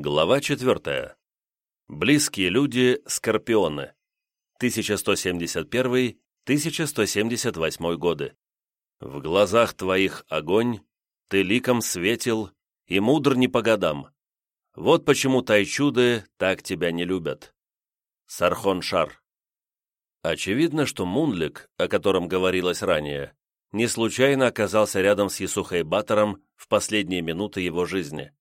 Глава 4. Близкие люди Скорпионы. 1171-1178 годы. В глазах твоих огонь, ты ликом светил, и мудр не по годам. Вот почему тайчуды так тебя не любят. Сархон Шар. Очевидно, что Мунлик, о котором говорилось ранее, не случайно оказался рядом с Ясухой Батором в последние минуты его жизни.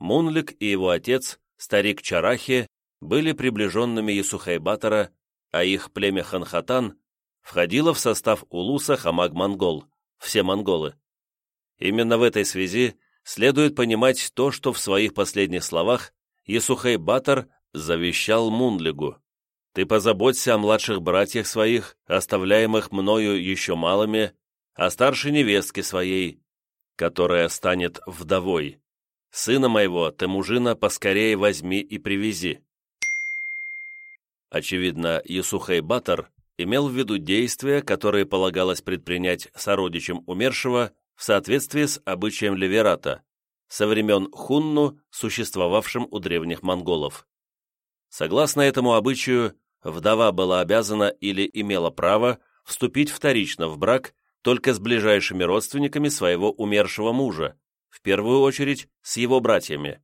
Мунлик и его отец, старик Чарахи, были приближенными Ясухайбатора, а их племя Ханхатан входило в состав улуса Хамаг-Монгол, все монголы. Именно в этой связи следует понимать то, что в своих последних словах Ясухайбатор завещал Мунлигу. «Ты позаботься о младших братьях своих, оставляемых мною еще малыми, о старшей невестке своей, которая станет вдовой. Сына моего, ты мужина, поскорее возьми и привези». Очевидно, Юсухай Батор имел в виду действия, которые полагалось предпринять сородичем умершего в соответствии с обычаем Леверата, со времен Хунну, существовавшим у древних монголов. Согласно этому обычаю, вдова была обязана или имела право вступить вторично в брак только с ближайшими родственниками своего умершего мужа, в первую очередь с его братьями.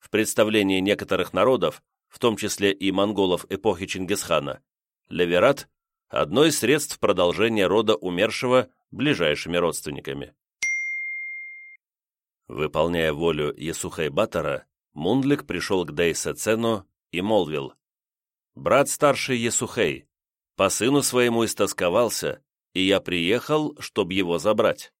В представлении некоторых народов, в том числе и монголов эпохи Чингисхана, леверат – одно из средств продолжения рода умершего ближайшими родственниками. Выполняя волю Есухай-Батора, Мундлик пришел к Дейсецену и молвил «Брат старший Есухей, по сыну своему истосковался, и я приехал, чтобы его забрать».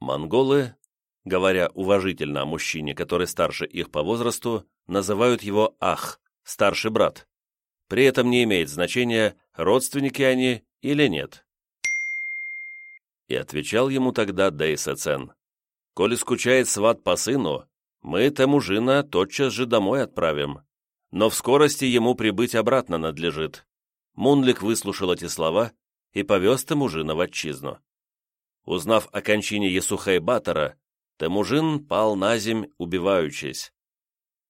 Монголы, говоря уважительно о мужчине, который старше их по возрасту, называют его «ах», старший брат. При этом не имеет значения, родственники они или нет. И отвечал ему тогда Дейсацен, «Коли скучает сват по сыну, мы тому жина тотчас же домой отправим, но в скорости ему прибыть обратно надлежит». Мунлик выслушал эти слова и повез Темужина в отчизну. Узнав о кончине Есухай-Батора, Темужин пал на земь, убиваючись.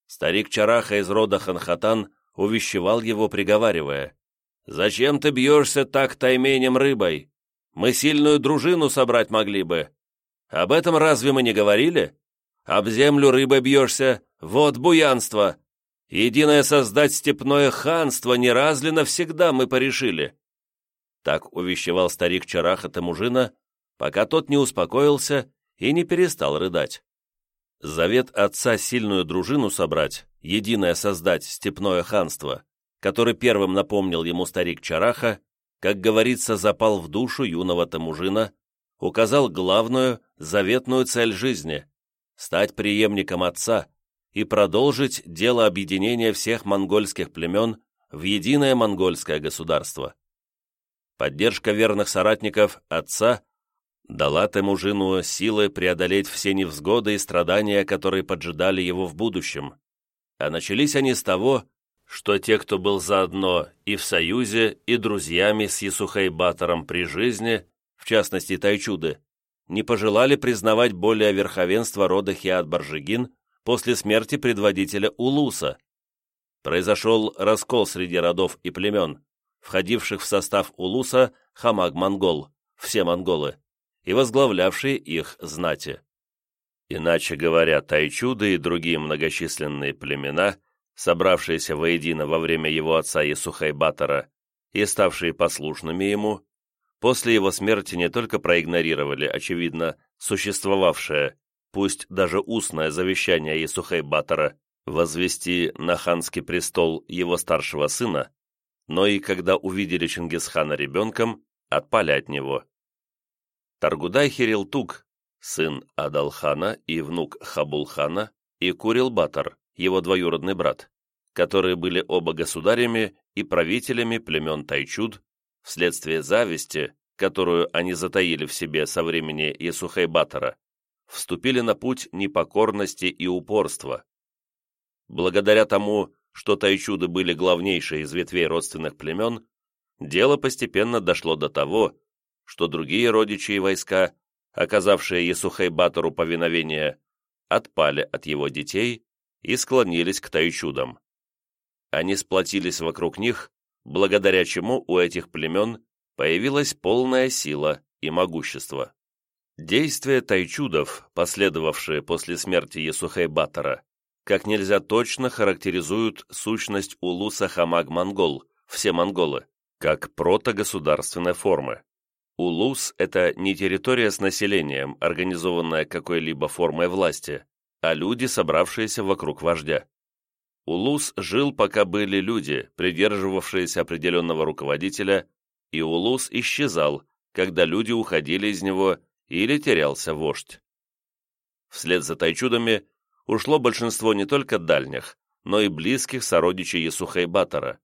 Старик Чараха из рода Ханхатан увещевал его, приговаривая, «Зачем ты бьешься так тайменем рыбой? Мы сильную дружину собрать могли бы. Об этом разве мы не говорили? Об землю рыбой бьешься, вот буянство. Единое создать степное ханство не раз ли навсегда мы порешили?» Так увещевал старик Чараха Темужина, пока тот не успокоился и не перестал рыдать. Завет отца сильную дружину собрать, единое создать степное ханство, который первым напомнил ему старик Чараха, как говорится, запал в душу юного тамужина, указал главную, заветную цель жизни – стать преемником отца и продолжить дело объединения всех монгольских племен в единое монгольское государство. Поддержка верных соратников отца дала Темужину силы преодолеть все невзгоды и страдания, которые поджидали его в будущем. А начались они с того, что те, кто был заодно и в союзе, и друзьями с Ясухайбатором при жизни, в частности Тайчуды, не пожелали признавать более верховенство рода Хиат-Баржигин после смерти предводителя Улуса. Произошел раскол среди родов и племен, входивших в состав Улуса Хамаг-Монгол, все монголы и возглавлявшие их знати. Иначе говоря, тайчуды и другие многочисленные племена, собравшиеся воедино во время его отца Исухайбатора и ставшие послушными ему, после его смерти не только проигнорировали, очевидно, существовавшее, пусть даже устное завещание Исухайбатора возвести на ханский престол его старшего сына, но и когда увидели Чингисхана ребенком, отпали от него. Таргудай Хирилтук, сын Адалхана и внук Хабулхана, и Курилбатар, его двоюродный брат, которые были оба государями и правителями племен Тайчуд, вследствие зависти, которую они затаили в себе со времени Исухайбатора, вступили на путь непокорности и упорства. Благодаря тому, что тайчуды были главнейшие из ветвей родственных племен, дело постепенно дошло до того, что другие родичи и войска, оказавшие Есухайбатору повиновение, отпали от его детей и склонились к тайчудам. Они сплотились вокруг них, благодаря чему у этих племен появилась полная сила и могущество. Действия тайчудов, последовавшие после смерти Есухай-Баттера, как нельзя точно характеризуют сущность Улуса Хамаг-Монгол, все монголы, как протогосударственной формы. Улус – это не территория с населением, организованная какой-либо формой власти, а люди, собравшиеся вокруг вождя. Улус жил, пока были люди, придерживавшиеся определенного руководителя, и Улус исчезал, когда люди уходили из него или терялся вождь. Вслед за тайчудами ушло большинство не только дальних, но и близких сородичей Есухайбатора,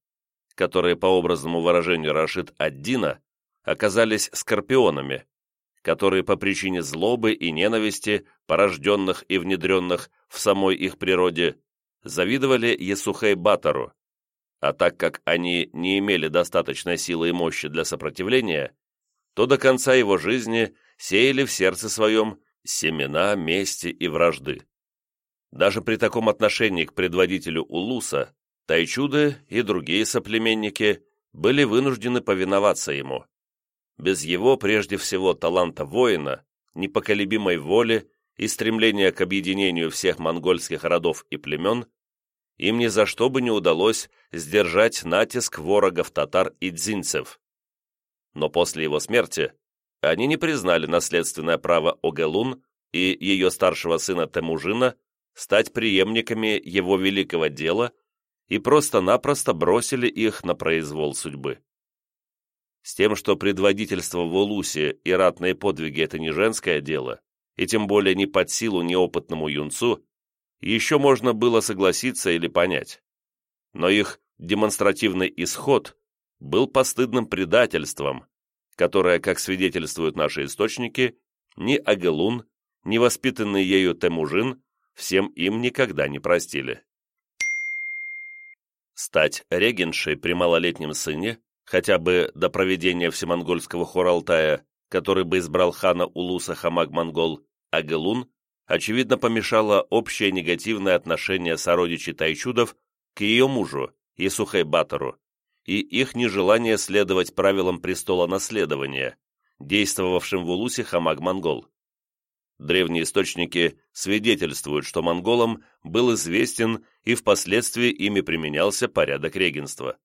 которые, по образному выражению Рашид Аддина, оказались скорпионами, которые по причине злобы и ненависти, порожденных и внедренных в самой их природе, завидовали Есухей-Батору, а так как они не имели достаточной силы и мощи для сопротивления, то до конца его жизни сеяли в сердце своем семена мести и вражды. Даже при таком отношении к предводителю Улуса Тайчуды и другие соплеменники были вынуждены повиноваться ему, без его, прежде всего, таланта воина, непоколебимой воли и стремления к объединению всех монгольских родов и племен, им ни за что бы не удалось сдержать натиск ворогов татар и дзинцев. Но после его смерти они не признали наследственное право Огелун и ее старшего сына Темужина стать преемниками его великого дела и просто-напросто бросили их на произвол судьбы с тем, что предводительство в Улусе и ратные подвиги – это не женское дело, и тем более не под силу неопытному юнцу, еще можно было согласиться или понять. Но их демонстративный исход был постыдным предательством, которое, как свидетельствуют наши источники, ни Агелун, ни воспитанный ею Темужин всем им никогда не простили. Стать регеншей при малолетнем сыне хотя бы до проведения всемонгольского хора Алтая, который бы избрал хана Улуса Хамаг-Монгол, Агелун, очевидно помешало общее негативное отношение сородичей тайчудов к ее мужу, Исухай-Батору, и их нежелание следовать правилам престола наследования, действовавшим в Улусе Хамаг-Монгол. Древние источники свидетельствуют, что монголам был известен и впоследствии ими применялся порядок регенства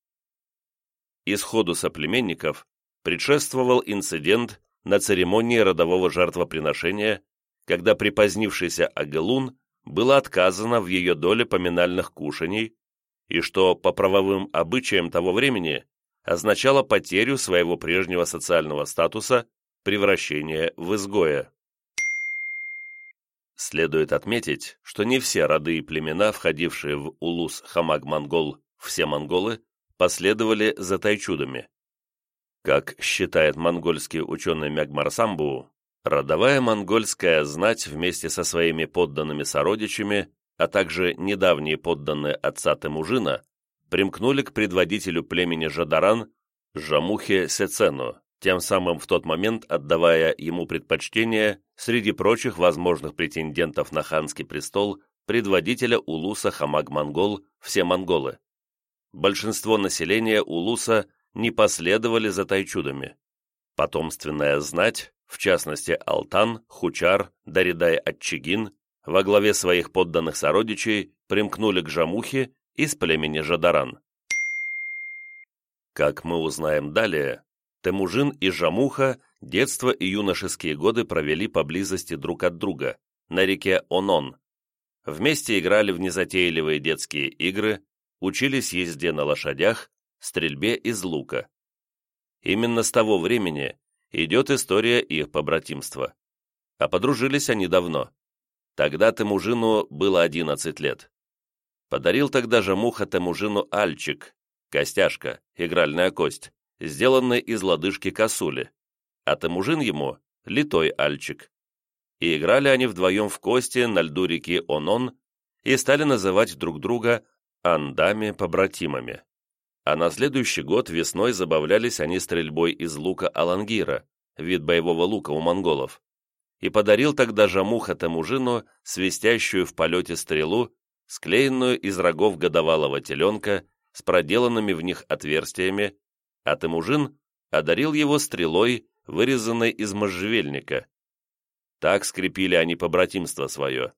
исходу соплеменников предшествовал инцидент на церемонии родового жертвоприношения, когда припозднившийся Агелун было отказано в ее доле поминальных кушаний, и что по правовым обычаям того времени означало потерю своего прежнего социального статуса, превращение в изгоя. Следует отметить, что не все роды и племена, входившие в улус Хамаг-Монгол, все монголы, последовали за тайчудами. Как считает монгольский ученый Мягмар Самбу, родовая монгольская знать вместе со своими подданными сородичами, а также недавние подданные отца Темужина, примкнули к предводителю племени Жадаран Жамухе Сецену, тем самым в тот момент отдавая ему предпочтение среди прочих возможных претендентов на ханский престол предводителя Улуса Хамаг-Монгол, все монголы большинство населения Улуса не последовали за тайчудами. Потомственная знать, в частности Алтан, Хучар, Даридай-Отчигин, во главе своих подданных сородичей примкнули к Жамухе из племени Жадаран. Как мы узнаем далее, Темужин и Жамуха детство и юношеские годы провели поблизости друг от друга, на реке Онон. Вместе играли в незатейливые детские игры, учились езде на лошадях, стрельбе из лука. Именно с того времени идет история их побратимства. А подружились они давно. Тогда Темужину было 11 лет. Подарил тогда же муха Темужину альчик, костяшка, игральная кость, сделанная из лодыжки косули, а Темужин ему — литой альчик. И играли они вдвоем в кости на льду реки Онон и стали называть друг друга андами-побратимами. А на следующий год весной забавлялись они стрельбой из лука алангира, вид боевого лука у монголов. и подарил тогда Жамуха Темужину свистящую в полете стрелу, склеенную из рогов годовалого теленка с проделанными в них отверстиями, а Темужин одарил его стрелой, вырезанной из можжевельника. Так скрепили они побратимство свое.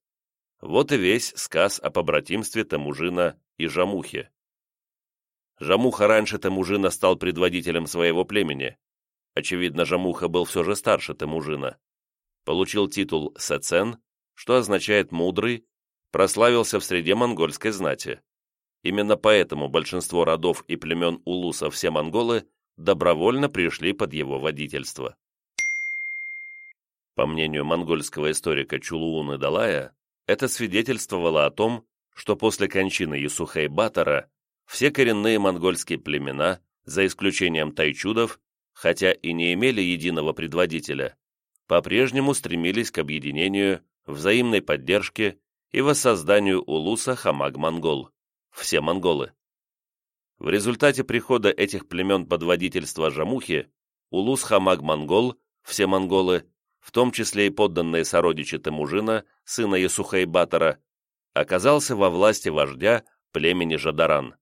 Вот и весь сказ о побратимстве Темужина и Жамухи. Жамуха раньше Темужина стал предводителем своего племени. Очевидно, Жамуха был все же старше Темужина. Получил титул Сецен, что означает «мудрый», прославился в среде монгольской знати. Именно поэтому большинство родов и племен Улуса все монголы добровольно пришли под его водительство. По мнению монгольского историка Чулууны Далая, это свидетельствовало о том, что после кончины Юсухай-Батора все коренные монгольские племена, за исключением тайчудов, хотя и не имели единого предводителя, по-прежнему стремились к объединению, взаимной поддержке и воссозданию улуса Хамаг-Монгол, все монголы. В результате прихода этих племен под водительство Жамухи, улус Хамаг-Монгол, все монголы, в том числе и подданные сородичи Темужина, сына Ясухай-Батора, оказался во власти вождя племени Жадаран.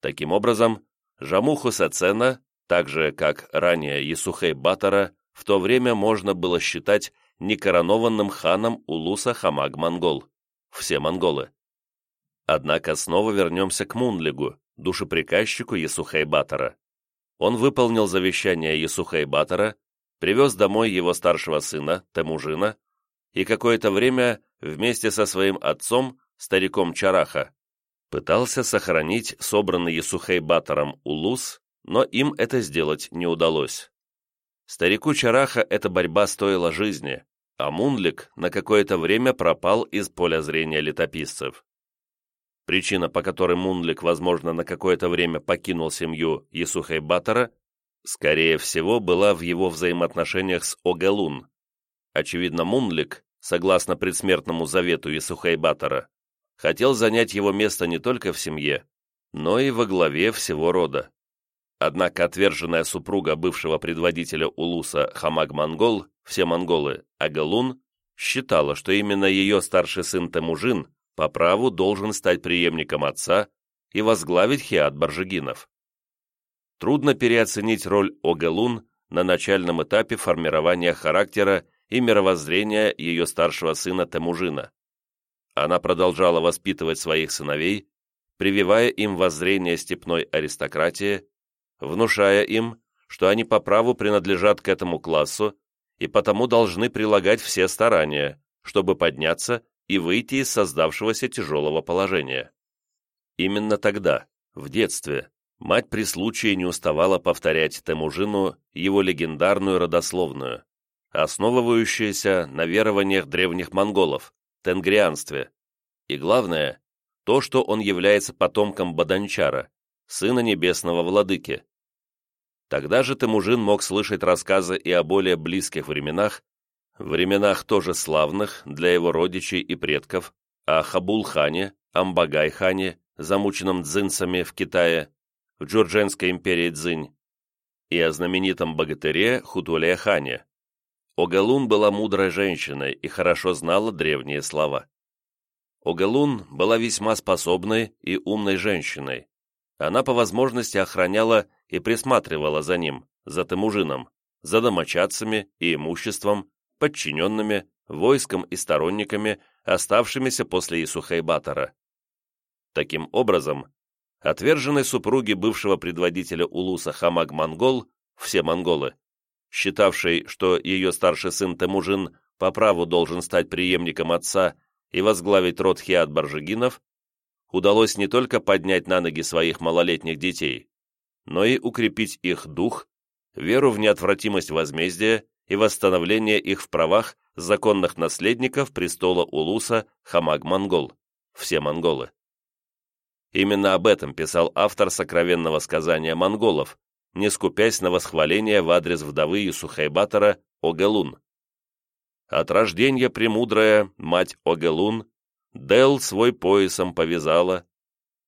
Таким образом, Жамуху Сацена, так же как ранее Ясухай-Батора, в то время можно было считать некоронованным ханом Улуса Хамаг-Монгол, все монголы. Однако снова вернемся к Мунлигу, душеприказчику Ясухай-Батора. Он выполнил завещание Ясухай-Батора, привез домой его старшего сына, Темужина, и какое-то время вместе со своим отцом, стариком Чараха, пытался сохранить собранный Ясухай-Батором улус, но им это сделать не удалось. Старику Чараха эта борьба стоила жизни, а Мунлик на какое-то время пропал из поля зрения летописцев. Причина, по которой Мунлик, возможно, на какое-то время покинул семью Ясухай-Батора, скорее всего, была в его взаимоотношениях с Огалун. Очевидно, Мунлик, согласно предсмертному завету Исухайбатора, хотел занять его место не только в семье, но и во главе всего рода. Однако отверженная супруга бывшего предводителя Улуса Хамаг-Монгол, все монголы, Агалун, считала, что именно ее старший сын Темужин по праву должен стать преемником отца и возглавить Хиат Баржигинов трудно переоценить роль Огалун на начальном этапе формирования характера и мировоззрения ее старшего сына Темужина. Она продолжала воспитывать своих сыновей, прививая им воззрение степной аристократии, внушая им, что они по праву принадлежат к этому классу и потому должны прилагать все старания, чтобы подняться и выйти из создавшегося тяжелого положения. Именно тогда, в детстве, Мать при случае не уставала повторять Темужину его легендарную родословную, основывающуюся на верованиях древних монголов, тенгрианстве, и главное, то, что он является потомком Баданчара, сына небесного владыки. Тогда же Темужин мог слышать рассказы и о более близких временах, временах тоже славных для его родичей и предков, о Хабулхане, Амбагай-хане, замученном дзинцами в Китае, в Джурдженской империи Цзинь, и о знаменитом богатыре Хутуле Хане. Огалун была мудрой женщиной и хорошо знала древние слова. Огалун была весьма способной и умной женщиной. Она по возможности охраняла и присматривала за ним, за Темужином, за домочадцами и имуществом, подчиненными, войском и сторонниками, оставшимися после Исухайбатора. Таким образом, отверженной супруги бывшего предводителя Улуса Хамаг-Монгол, все монголы, считавшей, что ее старший сын Темужин по праву должен стать преемником отца и возглавить род Хиат Баржигинов, удалось не только поднять на ноги своих малолетних детей, но и укрепить их дух, веру в неотвратимость возмездия и восстановление их в правах законных наследников престола Улуса Хамаг-Монгол, все монголы. Именно об этом писал автор сокровенного сказания монголов, не скупясь на восхваление в адрес вдовы Юсухайбатора Огелун. От рождения премудрая мать Огелун Дел свой поясом повязала,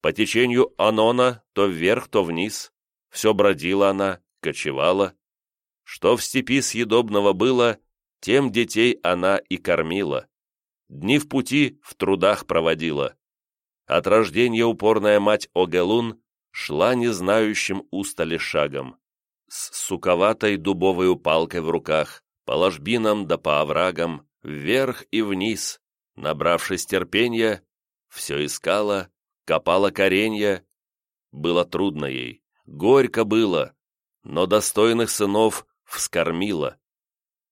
по течению Анона то вверх, то вниз, все бродила она, кочевала. Что в степи съедобного было, тем детей она и кормила. Дни в пути в трудах проводила. От рождения упорная мать Огелун шла не знающим устали шагом. С суковатой дубовой палкой в руках, по ложбинам да по оврагам, вверх и вниз, набравшись терпения, все искала, копала коренья. Было трудно ей, горько было, но достойных сынов вскормила.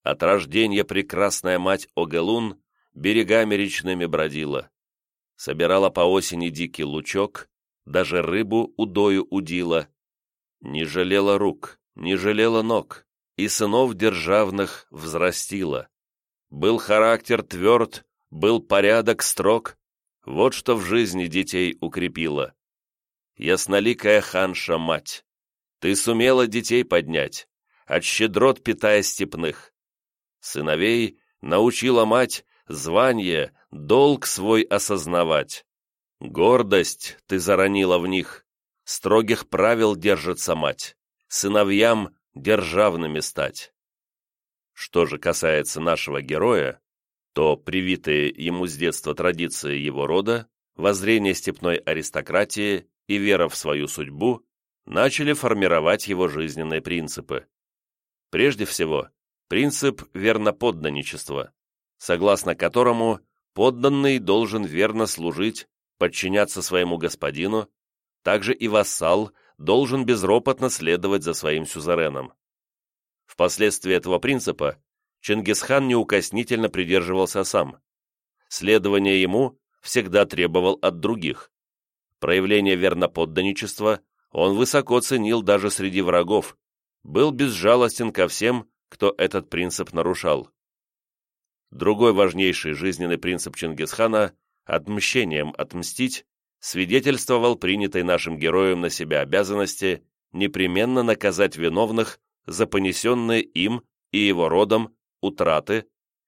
От рождения прекрасная мать Огелун берегами речными бродила. Собирала по осени дикий лучок, даже рыбу удою удила. Не жалела рук, не жалела ног, и сынов державных взрастила. Был характер тверд, был порядок строг, вот что в жизни детей укрепило. Ясноликая ханша мать, ты сумела детей поднять, от щедрот питая степных. Сыновей научила мать звание, долг свой осознавать. Гордость ты заронила в них, строгих правил держится мать, сыновьям державными стать. Что же касается нашего героя, то привитые ему с детства традиции его рода, воззрение степной аристократии и вера в свою судьбу начали формировать его жизненные принципы. Прежде всего, принцип верноподданничества, согласно которому подданный должен верно служить, подчиняться своему господину, также и вассал должен безропотно следовать за своим сюзереном. Впоследствии этого принципа Чингисхан неукоснительно придерживался сам. Следование ему всегда требовал от других. Проявление верноподданничества он высоко ценил даже среди врагов, был безжалостен ко всем, кто этот принцип нарушал. Другой важнейший жизненный принцип Чингисхана – отмщением отмстить – свидетельствовал принятой нашим героем на себя обязанности непременно наказать виновных за понесенные им и его родом утраты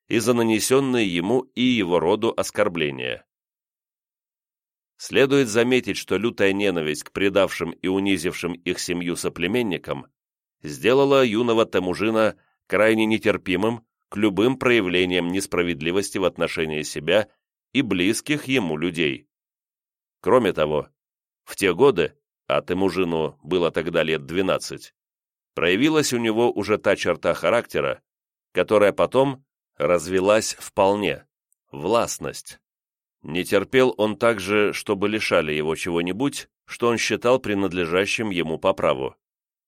и за нанесенные ему и его роду оскорбления. Следует заметить, что лютая ненависть к предавшим и унизившим их семью соплеменникам сделала юного Темужина крайне нетерпимым к любым проявлениям несправедливости в отношении себя и близких ему людей. Кроме того, в те годы, а Темужину было тогда лет 12, проявилась у него уже та черта характера, которая потом развелась вполне – властность. Не терпел он также, чтобы лишали его чего-нибудь, что он считал принадлежащим ему по праву.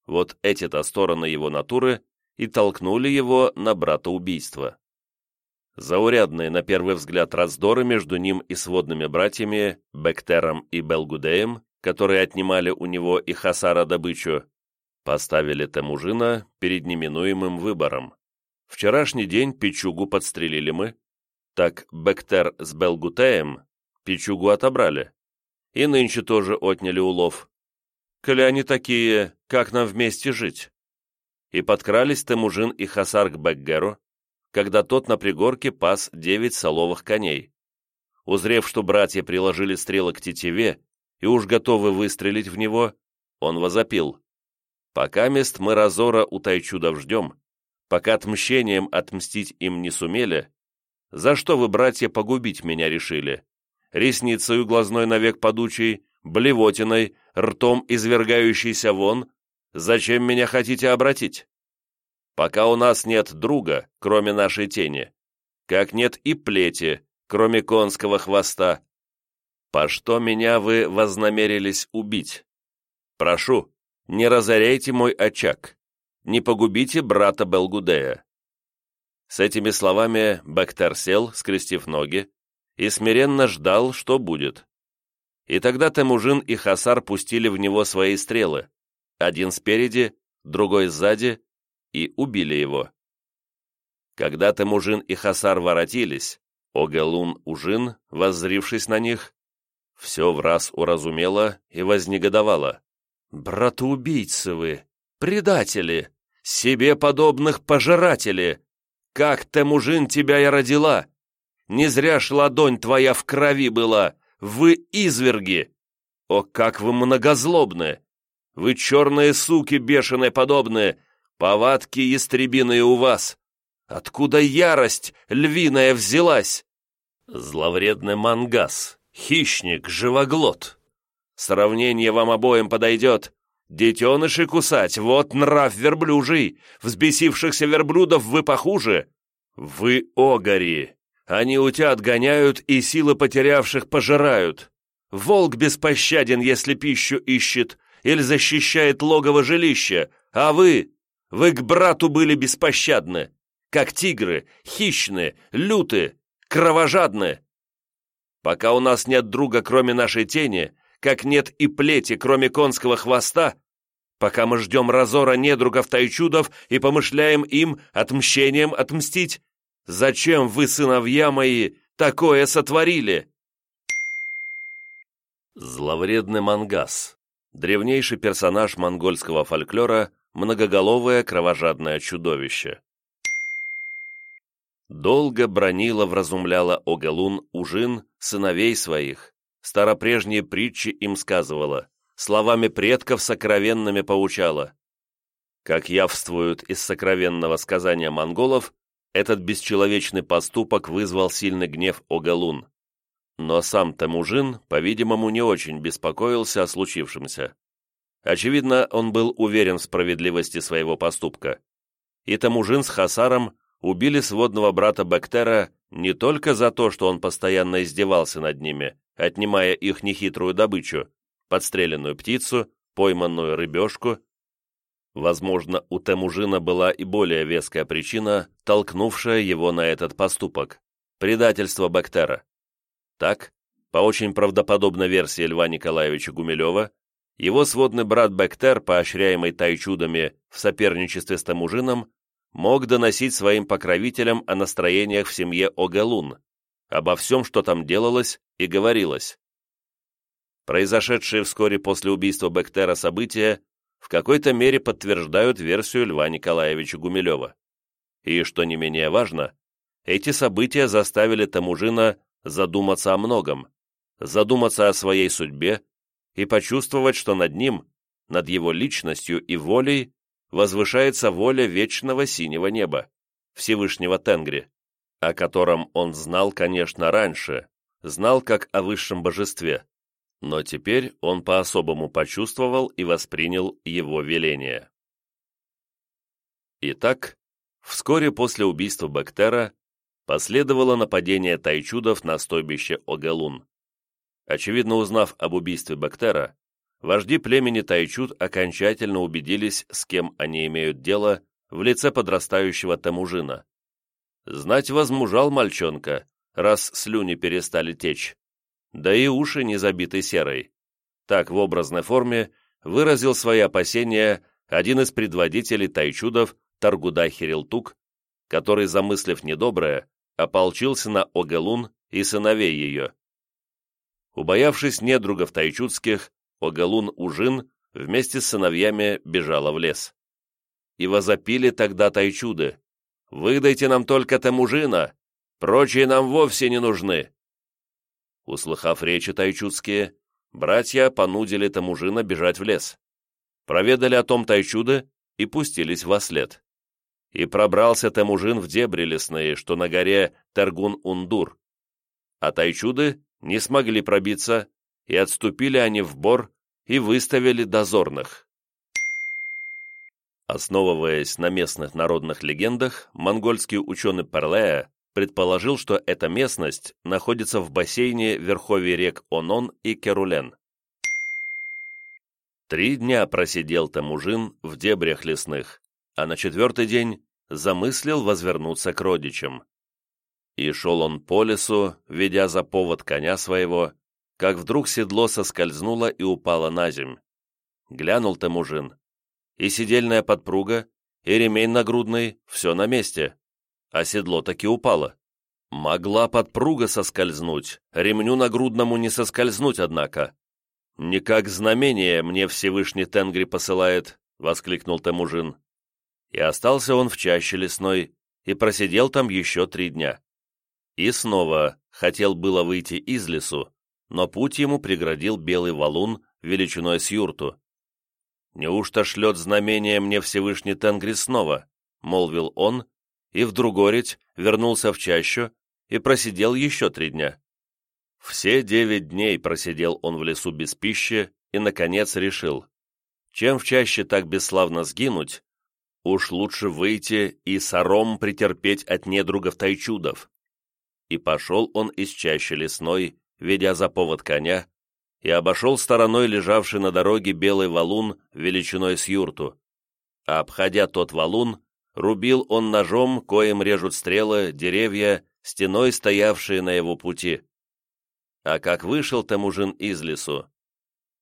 Вот эти-то стороны его натуры и толкнули его на братоубийство. Заурядные, на первый взгляд, раздоры между ним и сводными братьями Бектером и Белгудеем, которые отнимали у него и Хасара добычу, поставили Темужина перед неминуемым выбором Вчерашний день Пичугу подстрелили мы, так Бектер с Белгутеем Пичугу отобрали, и нынче тоже отняли улов. Коли они такие, как нам вместе жить? И подкрались Темужин и Хасар к Бекгеру, когда тот на пригорке пас девять соловых коней. Узрев, что братья приложили стрелы к тетиве и уж готовы выстрелить в него, он возопил. «Пока мест мы разора у Тайчуда ждем, пока отмщением отмстить им не сумели, за что вы, братья, погубить меня решили? Ресницею глазной навек подучей, блевотиной, ртом извергающийся вон, зачем меня хотите обратить? Пока у нас нет друга, кроме нашей тени, как нет и плети, кроме конского хвоста. По что меня вы вознамерились убить? Прошу, не разоряйте мой очаг не погубите брата Белгудея». С этими словами Бектер сел, скрестив ноги, и смиренно ждал, что будет. И тогда Темужин и Хасар пустили в него свои стрелы, один спереди, другой сзади, и убили его. Когда Темужин и Хасар воротились, Огелун-Ужин, воззрившись на них, все в раз уразумела и вознегодовала. «Братоубийцы вы! Предатели! себе подобных пожиратели! Как Темужин тебя я родила! Не зря ж ладонь твоя в крови была! Вы изверги! О, как вы многозлобны! Вы черные суки бешеные подобные, повадки ястребиные у вас! Откуда ярость львиная взялась? Зловредный мангас, хищник, живоглот. Сравнение вам обоим подойдет. Детеныши кусать, вот нрав верблюжий. Взбесившихся верблюдов вы похуже. Вы огори. Они утят гоняют и силы потерявших пожирают. Волк беспощаден, если пищу ищет, или защищает логово жилища, а вы, вы к брату были беспощадны, как тигры, хищные, люты, кровожадны. Пока у нас нет друга, кроме нашей тени, как нет и плети, кроме конского хвоста, пока мы ждем разора недругов тайчудов и помышляем им отмщением отмстить, зачем вы, сыновья мои, такое сотворили?» Зловредный мангас, древнейший персонаж монгольского фольклора, многоголовое кровожадное чудовище. Долго бронила, вразумляла Огалун Ужин сыновей своих, старопрежние притчи им сказывала, словами предков сокровенными поучала. Как явствуют из сокровенного сказания монголов, этот бесчеловечный поступок вызвал сильный гнев Огалун. Но сам Тамужин, по-видимому, не очень беспокоился о случившемся. Очевидно, он был уверен в справедливости своего поступка. И Тамужин с Хасаром убили сводного брата Бектера не только за то, что он постоянно издевался над ними, отнимая их нехитрую добычу, подстреленную птицу, пойманную рыбешку. Возможно, у Темужина была и более веская причина, толкнувшая его на этот поступок – предательство Бактера. Так, по очень правдоподобной версии Льва Николаевича Гумилева, его сводный брат Бектер, поощряемый тайчудами в соперничестве с Темужином, мог доносить своим покровителям о настроениях в семье Огалун, обо всем, что там делалось и говорилось. Произошедшие вскоре после убийства Бектера события в какой-то мере подтверждают версию Льва Николаевича Гумилева. И, что не менее важно, эти события заставили Тамужина задуматься о многом, задуматься о своей судьбе и почувствовать, что над ним, над его личностью и волей возвышается воля вечного синего неба, Всевышнего Тенгри, о котором он знал, конечно, раньше, знал как о высшем божестве, но теперь он по-особому почувствовал и воспринял его веление. Итак, вскоре после убийства Бактера последовало нападение тайчудов на стойбище Огалун. Очевидно, узнав об убийстве Бактера, вожди племени Тайчут окончательно убедились, с кем они имеют дело в лице подрастающего Тамужина. Знать возмужал мальчонка, раз слюни перестали течь, да и уши не забиты серой. Так в образной форме выразил свои опасения один из предводителей тайчудов Таргудай Хирилтук, который, замыслив недоброе, ополчился на Огалун и сыновей ее. Убоявшись недругов тайчудских, Огалун-Ужин вместе с сыновьями бежала в лес. И возопили тогда тайчуды. «Выдайте нам только Тамужина! Прочие нам вовсе не нужны!» Услыхав речи тайчудские, братья понудили Тамужина бежать в лес. Проведали о том тайчуде и пустились во след. И пробрался Тамужин в дебри лесные, что на горе Тергун-Ундур. А тайчуды не смогли пробиться и отступили они в бор и выставили дозорных. Основываясь на местных народных легендах, монгольский ученый Перлея предположил, что эта местность находится в бассейне верховья рек Онон и Керулен. Три дня просидел Тамужин в дебрях лесных, а на четвертый день замыслил возвернуться к родичам. И шел он по лесу, ведя за повод коня своего, как вдруг седло соскользнуло и упало на земь. Глянул Темужин. И сидельная подпруга, и ремень нагрудный, все на месте. А седло таки упало. Могла подпруга соскользнуть, ремню нагрудному не соскользнуть, однако. «Не как знамение мне Всевышний Тенгри посылает», — воскликнул Темужин. И остался он в чаще лесной, и просидел там еще три дня. И снова хотел было выйти из лесу, но путь ему преградил белый валун величиной с юрту. «Неужто шлет знамение мне Всевышний Тенгри снова?» — молвил он, и в Другореть вернулся в чащу и просидел еще три дня. Все девять дней просидел он в лесу без пищи и, наконец, решил, чем в чаще так бесславно сгинуть, уж лучше выйти и сором претерпеть от недругов тайчудов. И пошел он из чащи лесной, ведя за повод коня, и обошел стороной лежавший на дороге белый валун величиной с юрту. А обходя тот валун, рубил он ножом, коим режут стрелы, деревья, стеной стоявшие на его пути. А как вышел Тамужин из лесу,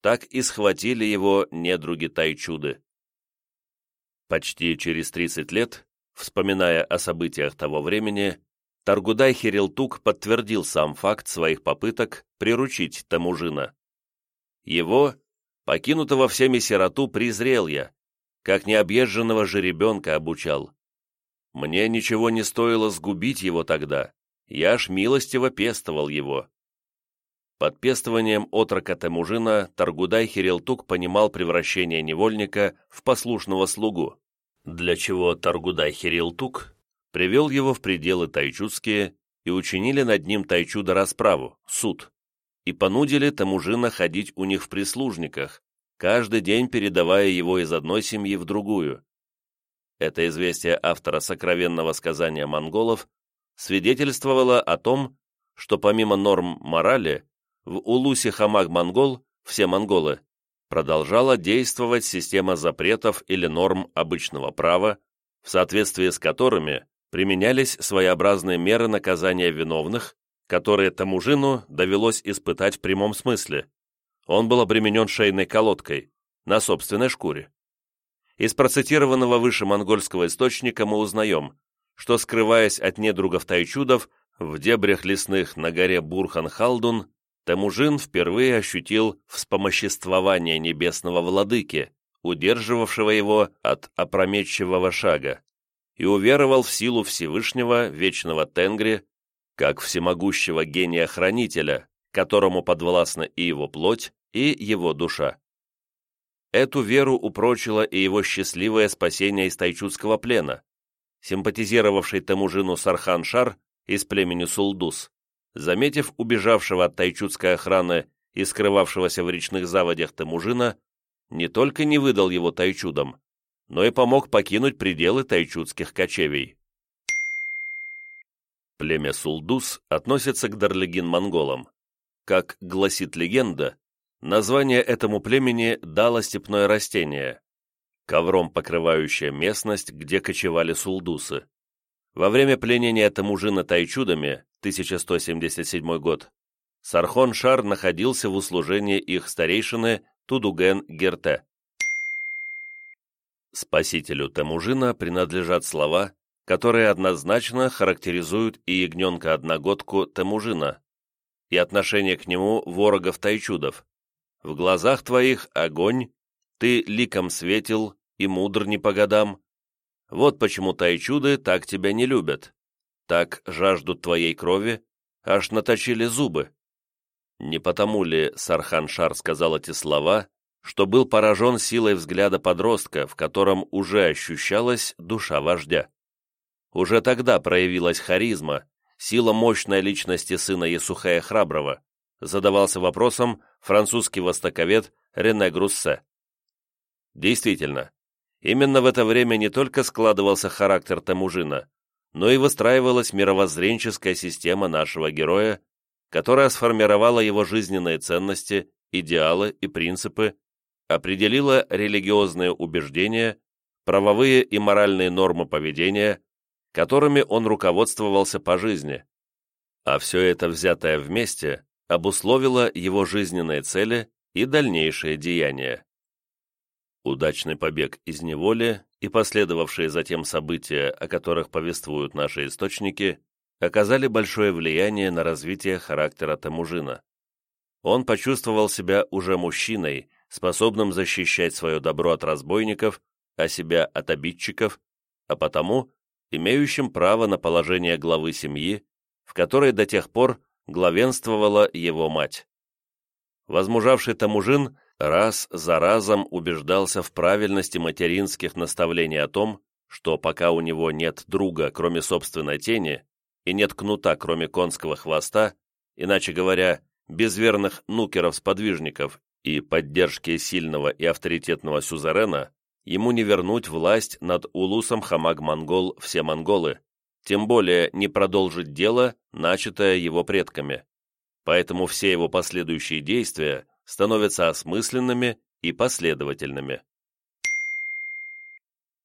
так и схватили его недруги Тайчуды. Почти через 30 лет, вспоминая о событиях того времени, Таргудай Хирилтук подтвердил сам факт своих попыток приручить Тамужина. Его, покинутого всеми сироту, презрел я, как необъезженного жеребенка обучал. Мне ничего не стоило сгубить его тогда, я ж милостиво пестовал его. Под пестованием отрока Темужина Таргудай Хирилтук понимал превращение невольника в послушного слугу, для чего Таргудай Хирилтук привел его в пределы тайчудские и учинили над ним тайчуда расправу, суд, и понудили Темужина ходить у них в прислужниках, каждый день передавая его из одной семьи в другую. Это известие автора сокровенного сказания монголов свидетельствовало о том, что помимо норм морали, в Улусе Хамаг-Монгол, все монголы, продолжала действовать система запретов или норм обычного права, в соответствии с которыми применялись своеобразные меры наказания виновных, которые Тамужину довелось испытать в прямом смысле. Он был обременен шейной колодкой, на собственной шкуре. Из процитированного выше монгольского источника мы узнаем, что, скрываясь от недругов тайчудов, в дебрях лесных на горе Бурхан-Халдун Темужин впервые ощутил вспомоществование небесного владыки, удерживавшего его от опрометчивого шага, и уверовал в силу Всевышнего Вечного Тенгри, как всемогущего гения-хранителя, которому подвластна и его плоть, и его душа. Эту веру упрочило и его счастливое спасение из тайчутского плена, симпатизировавший Темужину Сархан-Шар из племени Сулдус заметив убежавшего от тайчутской охраны и скрывавшегося в речных заводях Темужина, не только не выдал его тайчудам, но и помог покинуть пределы тайчудских кочевий. Племя Сулдус относится к Дарлигин-монголам. Как гласит легенда, название этому племени дало степное растение, ковром покрывающее местность, где кочевали сулдусы. Во время пленения Тамужина тайчудами 1177 год, Сархон-Шар находился в услужении их старейшины Тудуген-Герте. Спасителю Темужина принадлежат слова, которые однозначно характеризуют и ягненка-одногодку Темужина, и отношение к нему ворогов-тайчудов. В глазах твоих огонь, ты ликом светил и мудр не по годам. Вот почему тайчуды так тебя не любят так жаждут твоей крови, аж наточили зубы. Не потому ли Сархан-Шар сказал эти слова, что был поражен силой взгляда подростка, в котором уже ощущалась душа вождя? Уже тогда проявилась харизма, сила мощной личности сына Есухая Храброго, задавался вопросом французский востоковед Рене Груссе. Действительно, именно в это время не только складывался характер Тамужина, но и выстраивалась мировоззренческая система нашего героя, которая сформировала его жизненные ценности, идеалы и принципы, определила религиозные убеждения, правовые и моральные нормы поведения, которыми он руководствовался по жизни. А все это взятое вместе обусловило его жизненные цели и дальнейшие деяния. Удачный побег из неволи и последовавшие затем события, о которых повествуют наши источники, оказали большое влияние на развитие характера Тамужина. Он почувствовал себя уже мужчиной, способным защищать свое добро от разбойников, а себя от обидчиков, а потому имеющим право на положение главы семьи, в которой до тех пор главенствовала его мать. Возмужавший Тамужин раз за разом убеждался в правильности материнских наставлений о том, что пока у него нет друга, кроме собственной тени, и нет кнута, кроме конского хвоста, иначе говоря, без верных нукеров-сподвижников и поддержки сильного и авторитетного сюзерена, ему не вернуть власть над улусом Хамаг-Монгол все монголы, тем более не продолжить дело, начатое его предками. Поэтому все его последующие действия становятся осмысленными и последовательными.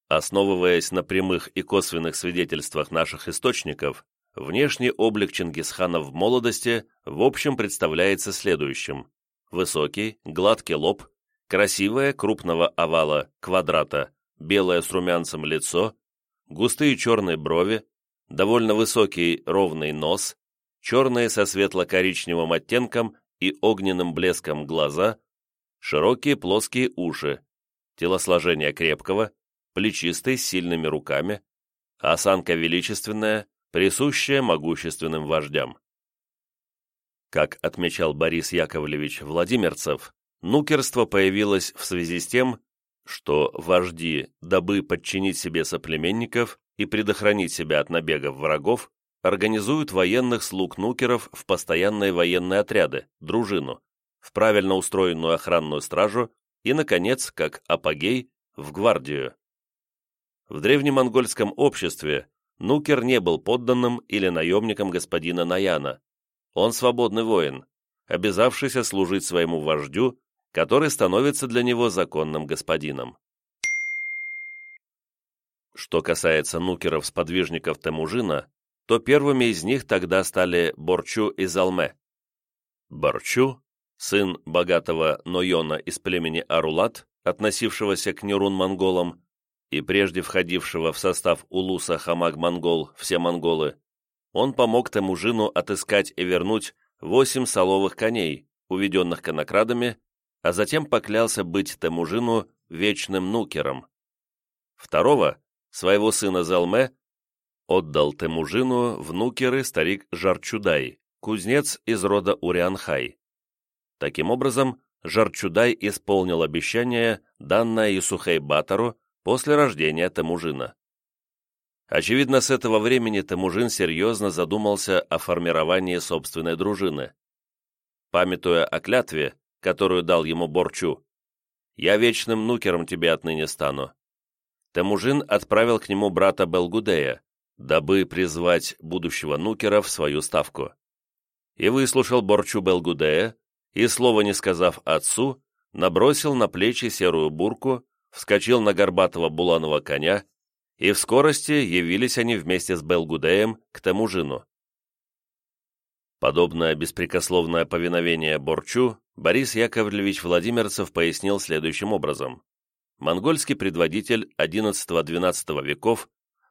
Основываясь на прямых и косвенных свидетельствах наших источников, внешний облик Чингисхана в молодости в общем представляется следующим. Высокий, гладкий лоб, красивое, крупного овала, квадрата, белое с румянцем лицо, густые черные брови, довольно высокий ровный нос, черные со светло-коричневым оттенком и огненным блеском глаза, широкие плоские уши, телосложение крепкого, плечистый с сильными руками, осанка величественная, присущая могущественным вождям. Как отмечал Борис Яковлевич Владимирцев, нукерство появилось в связи с тем, что вожди, дабы подчинить себе соплеменников и предохранить себя от набегов врагов, организуют военных слуг нукеров в постоянные военные отряды, дружину, в правильно устроенную охранную стражу и, наконец, как апогей, в гвардию. В древнемонгольском обществе Нукер не был подданным или наемником господина Наяна. Он свободный воин, обязавшийся служить своему вождю, который становится для него законным господином. Что касается нукеров-сподвижников Темужина, то первыми из них тогда стали Борчу и Залме. Борчу, сын богатого Нойона из племени Арулат, относившегося к Нерун-монголам, и прежде входившего в состав улуса Хамаг-Монгол все монголы, он помог Темужину отыскать и вернуть восемь соловых коней, уведенных конокрадами, а затем поклялся быть Темужину вечным нукером. Второго, своего сына Залме, отдал Темужину в нукеры старик Жарчудай, кузнец из рода Урианхай. Таким образом, Жарчудай исполнил обещание, данное Исухей Батару после рождения Темужина. Очевидно, с этого времени Темужин серьезно задумался о формировании собственной дружины. Памятуя о клятве, которую дал ему Борчу, «Я вечным нукером тебе отныне стану». Темужин отправил к нему брата Белгудея, дабы призвать будущего нукера в свою ставку. И выслушал Борчу Белгудея, и, слова не сказав отцу, набросил на плечи серую бурку, вскочил на горбатого буланого коня, и в скорости явились они вместе с Белгудеем к Темужину. Подобное беспрекословное повиновение Борчу Борис Яковлевич Владимирцев пояснил следующим образом. Монгольский предводитель XI-XII веков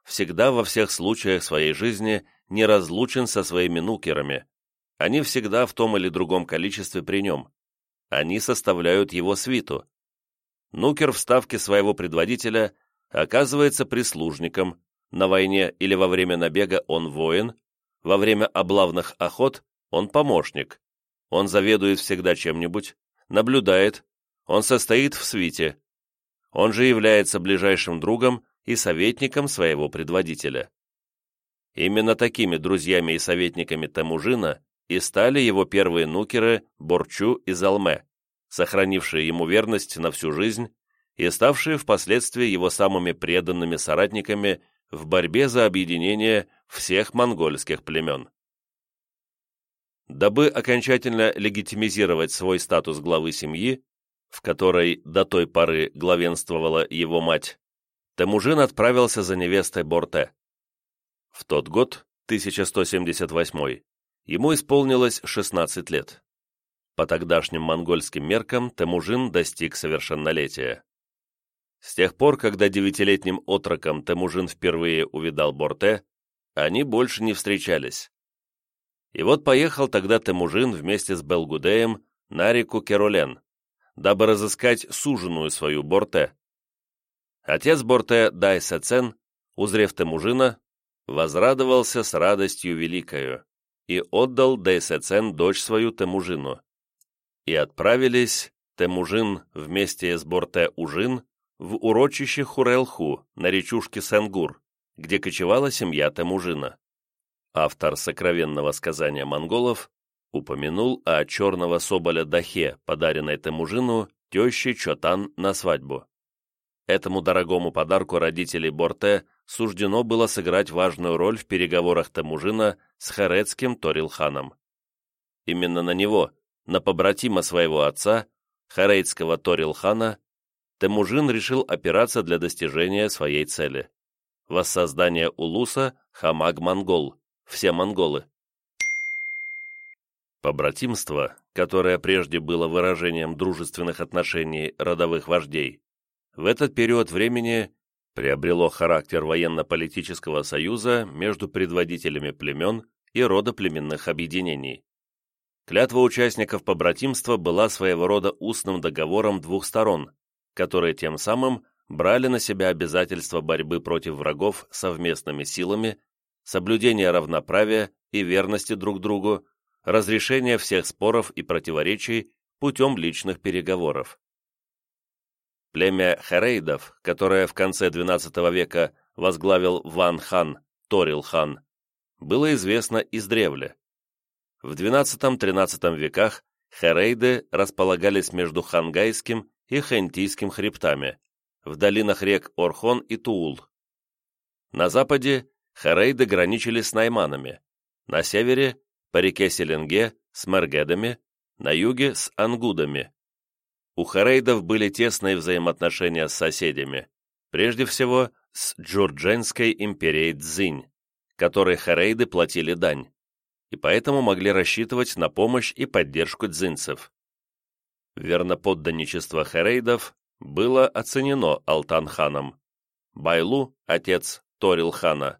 всегда во всех случаях своей жизни неразлучен со своими нукерами. Они всегда в том или другом количестве при нем. Они составляют его свиту, Нукер в ставке своего предводителя оказывается прислужником, на войне или во время набега он воин, во время облавных охот он помощник, он заведует всегда чем-нибудь, наблюдает, он состоит в свите, он же является ближайшим другом и советником своего предводителя. Именно такими друзьями и советниками Тамужина и стали его первые нукеры Борчу и Залме сохранившие ему верность на всю жизнь и ставшие впоследствии его самыми преданными соратниками в борьбе за объединение всех монгольских племен. Дабы окончательно легитимизировать свой статус главы семьи, в которой до той поры главенствовала его мать, Темужин отправился за невестой Борте. В тот год, 1178, ему исполнилось 16 лет. По тогдашним монгольским меркам Темужин достиг совершеннолетия. С тех пор, когда девятилетним отроком Темужин впервые увидал Борте, они больше не встречались. И вот поехал тогда Темужин вместе с Белгудеем на реку Керолен, дабы разыскать суженую свою Борте. Отец Борте Дай Сецен, узрев Темужина, возрадовался с радостью великою и отдал Дай Сецен дочь свою Темужину и отправились Темужин вместе с Борте-Ужин в урочище Хурелху на речушке Сенгур, где кочевала семья Темужина. Автор сокровенного сказания монголов упомянул о черного соболя Дахе, подаренной Темужину теще Чотан на свадьбу. Этому дорогому подарку родителей Борте суждено было сыграть важную роль в переговорах Темужина с Харецким Торилханом. Именно на него, на побратима своего отца, Харейдского Торилхана, Темужин решил опираться для достижения своей цели – воссоздания Улуса Хамаг-Монгол, все монголы. Побратимство, которое прежде было выражением дружественных отношений родовых вождей, в этот период времени приобрело характер военно-политического союза между предводителями племен и родоплеменных объединений. Клятва участников побратимства была своего рода устным договором двух сторон, которые тем самым брали на себя обязательства борьбы против врагов совместными силами, соблюдения равноправия и верности друг другу, разрешения всех споров и противоречий путем личных переговоров. Племя Херейдов, которое в конце XII века возглавил Ван хан, Торил хан, было известно издревле. В XII-XIII веках Херейды располагались между Хангайским и Хентийским хребтами, в долинах рек Орхон и Туул. На западе Херейды граничили с Найманами, на севере – по реке Селенге с Мергедами, на юге – с Ангудами. У Херейдов были тесные взаимоотношения с соседями, прежде всего с Джурдженской империей Цзинь, которой Херейды платили дань, и поэтому могли рассчитывать на помощь и поддержку дзинцев. Верноподданничество Херейдов было оценено Алтан-ханом. Байлу, отец Торил-хана,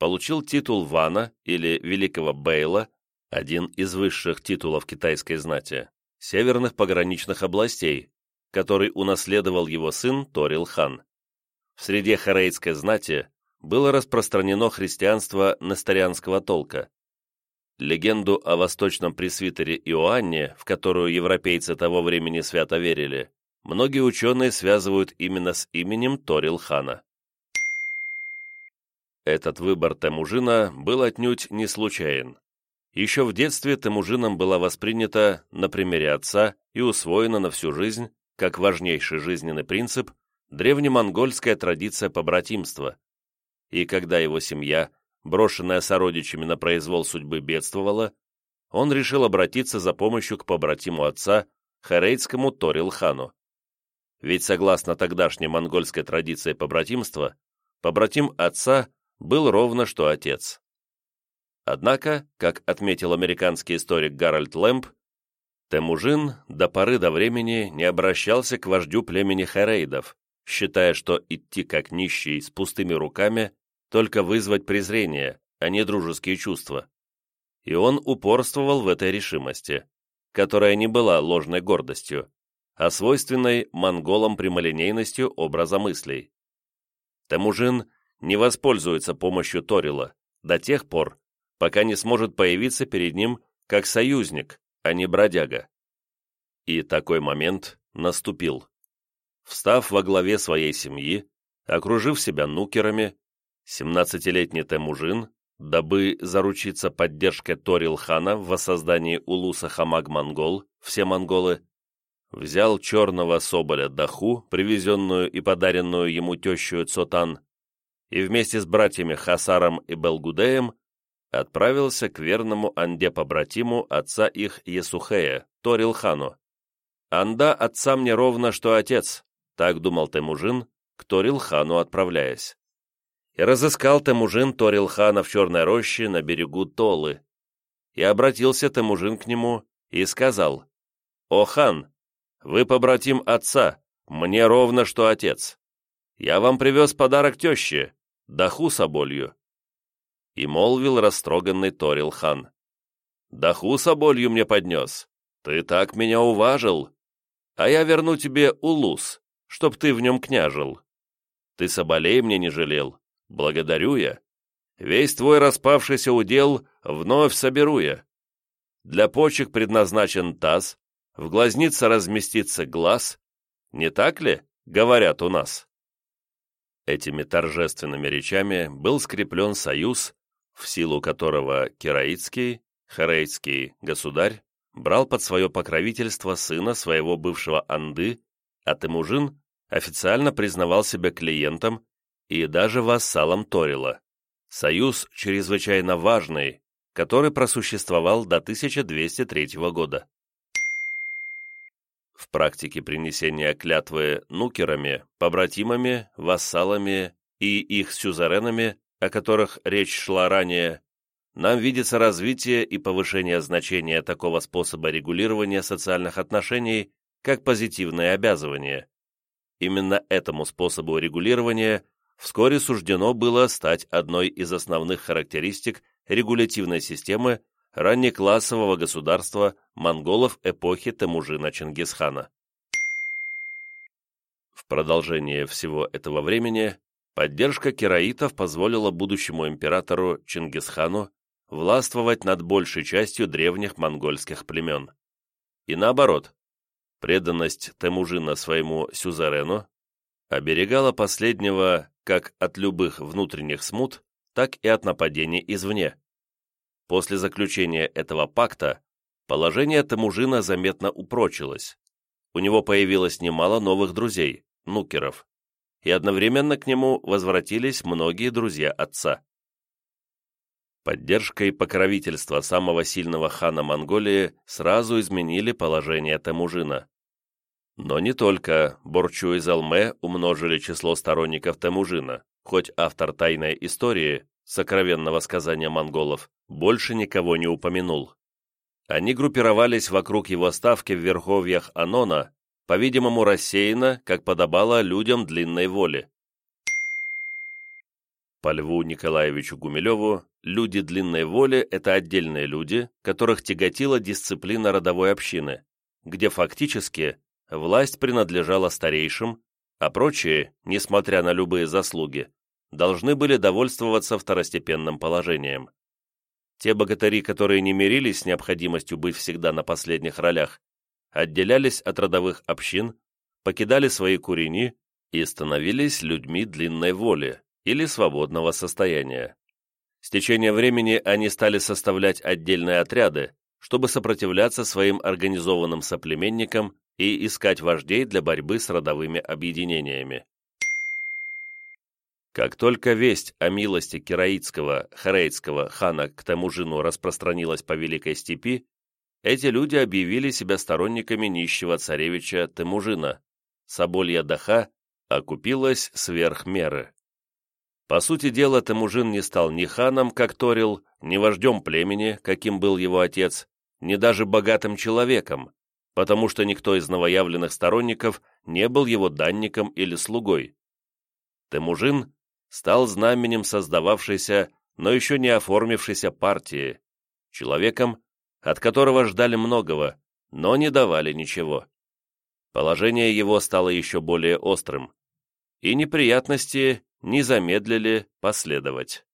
получил титул Вана или Великого Бейла, один из высших титулов китайской знати, северных пограничных областей, который унаследовал его сын Торил-хан. В среде хорейской знати было распространено христианство несторианского толка, Легенду о восточном пресвитере Иоанне, в которую европейцы того времени свято верили, многие ученые связывают именно с именем Торил-хана. Этот выбор Темужина был отнюдь не случайен. Еще в детстве Темужином была воспринята на примере отца и усвоена на всю жизнь, как важнейший жизненный принцип, древнемонгольская традиция побратимства. И когда его семья – брошенная сородичами на произвол судьбы бедствовала, он решил обратиться за помощью к побратиму отца, Харейдскому Торилхану. Ведь согласно тогдашней монгольской традиции побратимства, побратим отца был ровно что отец. Однако, как отметил американский историк Гарольд Лэмп, Темужин до поры до времени не обращался к вождю племени Харейдов, считая, что идти как нищий с пустыми руками только вызвать презрение, а не дружеские чувства. И он упорствовал в этой решимости, которая не была ложной гордостью, а свойственной монголам прямолинейностью образа мыслей. Темужин не воспользуется помощью Торила до тех пор, пока не сможет появиться перед ним как союзник, а не бродяга. И такой момент наступил. Встав во главе своей семьи, окружив себя нукерами, 17-летний Темужин, дабы заручиться поддержкой Торил-хана в воссоздании Улуса Хамаг-Монгол, все монголы, взял черного соболя Даху, привезенную и подаренную ему тещую Цотан, и вместе с братьями Хасаром и Белгудеем отправился к верному Анде-побратиму отца их Есухея, Торил-хану. «Анда отца мне ровно, что отец», — так думал Темужин, к Торил-хану отправляясь и разыскал Темужин Торилхана в Черной роще на берегу Толы. И обратился Темужин к нему и сказал, «О, хан, вы побратим отца, мне ровно что отец. Я вам привез подарок теще, даху соболью». И молвил растроганный Торилхан, «Даху соболью мне поднес, ты так меня уважил, а я верну тебе улус, чтоб ты в нем княжил. Ты соболей мне не жалел, Благодарю я. Весь твой распавшийся удел вновь соберу я. Для почек предназначен таз, в глазнице разместится глаз. Не так ли, говорят у нас. Этими торжественными речами был скреплен союз, в силу которого Кираицкий, Харейский государь брал под свое покровительство сына своего бывшего Анды, а Темужин официально признавал себя клиентом и даже вассалом Торила. Союз чрезвычайно важный, который просуществовал до 1203 года. В практике принесения клятвы нукерами, побратимами, вассалами и их сюзеренами, о которых речь шла ранее, нам видится развитие и повышение значения такого способа регулирования социальных отношений как позитивное обязывание. Именно этому способу регулирования вскоре суждено было стать одной из основных характеристик регулятивной системы раннеклассового государства монголов эпохи Темужина Чингисхана. В продолжение всего этого времени поддержка кераитов позволила будущему императору Чингисхану властвовать над большей частью древних монгольских племен. И наоборот, преданность Темужина своему сюзерену оберегала последнего как от любых внутренних смут, так и от нападений извне. После заключения этого пакта положение Темужина заметно упрочилось. У него появилось немало новых друзей, нукеров, и одновременно к нему возвратились многие друзья отца. Поддержка и покровительство самого сильного хана Монголии сразу изменили положение Темужина. Но не только Борчу и Залме умножили число сторонников Темужина, хоть автор «Тайной истории» сокровенного сказания монголов больше никого не упомянул. Они группировались вокруг его ставки в верховьях Анона, по-видимому, рассеяно, как подобало людям длинной воли. По Льву Николаевичу Гумилеву, люди длинной воли – это отдельные люди, которых тяготила дисциплина родовой общины, где фактически власть принадлежала старейшим, а прочие, несмотря на любые заслуги, должны были довольствоваться второстепенным положением. Те богатыри, которые не мирились с необходимостью быть всегда на последних ролях, отделялись от родовых общин, покидали свои курени и становились людьми длинной воли, или свободного состояния. С течением времени они стали составлять отдельные отряды, чтобы сопротивляться своим организованным соплеменникам и искать вождей для борьбы с родовыми объединениями. Как только весть о милости кераитского, харейтского хана к Тамужину распространилась по Великой Степи, эти люди объявили себя сторонниками нищего царевича Темужина. Соболья Даха окупилась сверх меры. По сути дела, Темужин не стал ни ханом, как Торил, ни вождем племени, каким был его отец, ни даже богатым человеком, потому что никто из новоявленных сторонников не был его данником или слугой. Темужин стал знаменем создававшейся, но еще не оформившейся партии, человеком, от которого ждали многого, но не давали ничего. Положение его стало еще более острым, и неприятности не замедлили последовать.